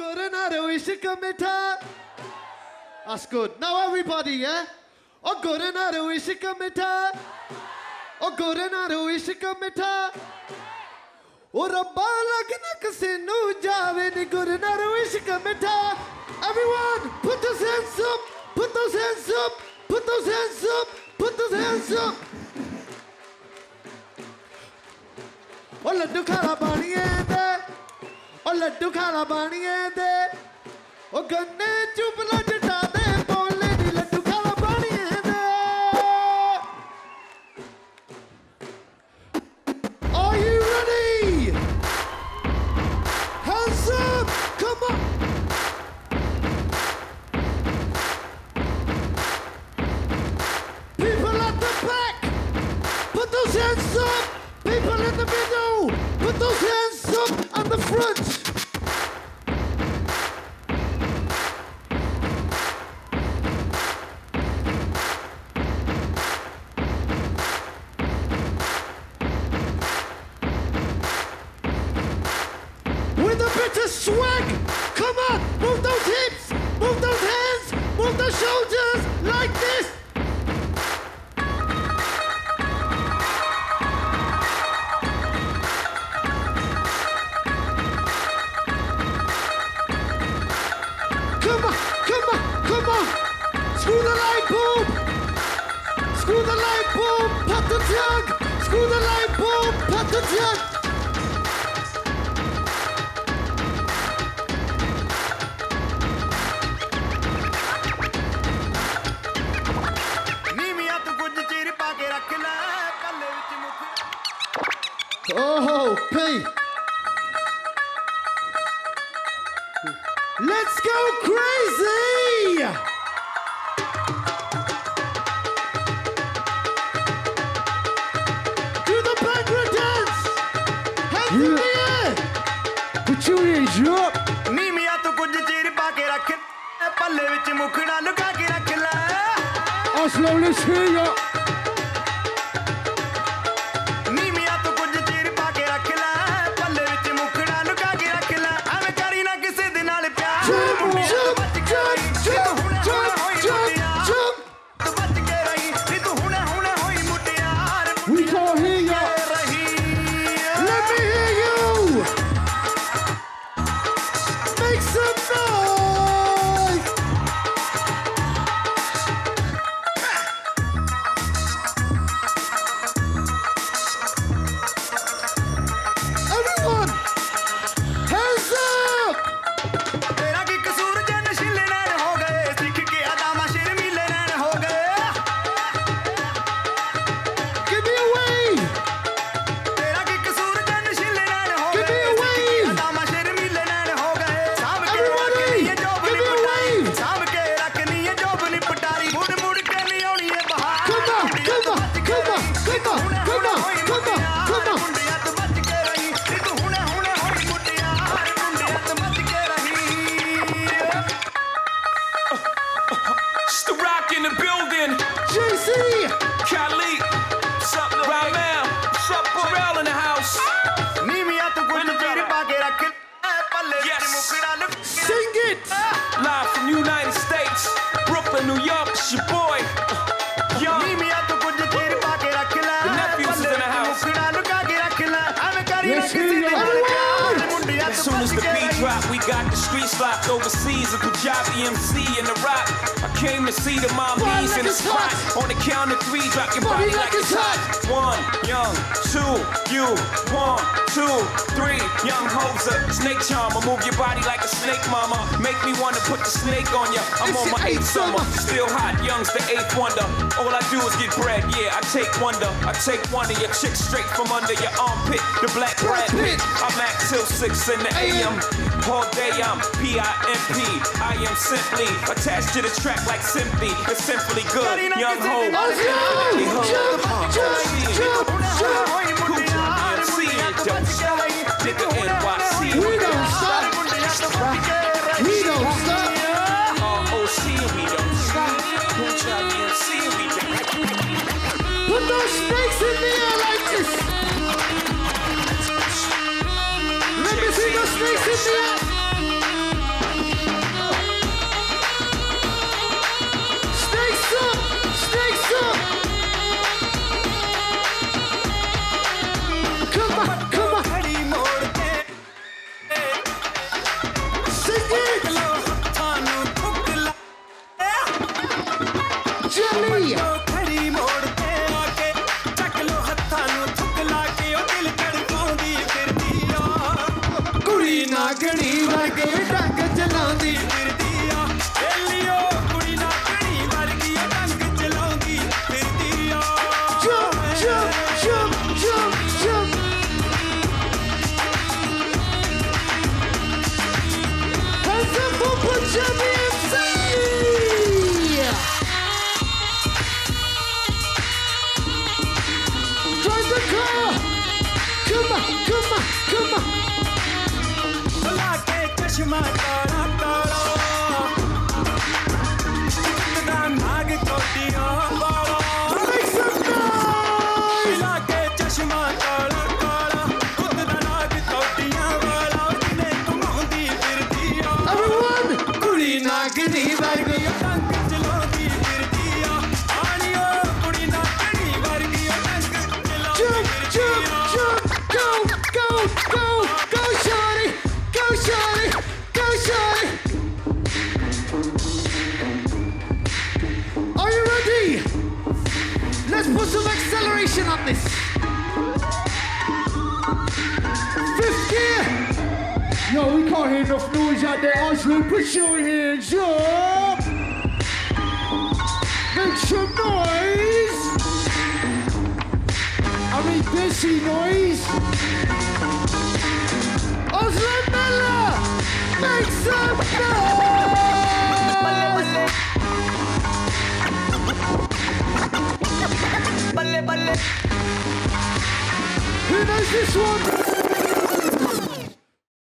Coronado Ishika Mita. That's good. Now everybody, yeah? O Coronado Ishika Mita. O Coronado Ishika Mita. O Rabba Lagna Kasinu Javin Coronado Ishika Mita. Everyone, put those hands up. Put those hands up. Put those hands up. Put those hands up. Oh, Laddu Khara Bani ਲੱਡੂ ਖਾਣਾ ਬਾਣੀਏ ਦੇ ਉਹ ਗੰਨੇ ਚੁਬਲਾ ਜਟਾ ਦੇ ਬੋਲੇ ਦੀ ਲੱਡੂ ਖਾਣਾ ਬਾਣੀਏ ਦੇ Are you ready? Hands up! Come on! People at the back! Put those hands up! People in the middle! Put those hands up on the front! With a swag! Come on! Move those hips! Move those hands! Move those shoulders! Like this! Come on, come on, come on. Screw the light bulb. Screw the light bulb. Put the jug. Screw the light bulb. Put the jug. P. Let's go crazy! Do the bhangra dance! Hands yeah. in the air! Put your ears up! ਪੱਲੇ ਵਿੱਚ ਮੁਖੜਾ ਲੁਕਾ ਕੇ ਰੱਖ ਲੈ ਆ slowly ਸੀ ਯਾ got the streets locked overseas. A Panjabi MC in the rock. I came to see the mommies like in the spot. hot. On the count of three, drop your Body body, like like it's hot. One, young, two, you. One, two, three, young hoser. Snake charmer, move your body like a snake, mama. Make me wanna put the snake on ya. I'm It's on my eighth summer. summer. Still hot, young's the eighth wonder. All I do is get bread, yeah. I take wonder. I take one of your chicks straight from under your armpit. The black Brad Pitt. Pitt. I'm at till six in the AM. All day I'm P-I-M-P. I am simply attached to the track like simply. It's simply good. Young ho. We don't stop. We don't stop. We don't stop. MC, we don't stop. Put those snakes in the air like this. Let me see those snakes in the air. inside the car. Come on, come on, come on. Well, I can't touch you, my God. Some acceleration on this. Fifth gear. Yo, we can't hear enough noise out there. Oslo, put your hands up. Make some noise. I mean, busy noise. Oslo Mella, make some noise. Who knows this one?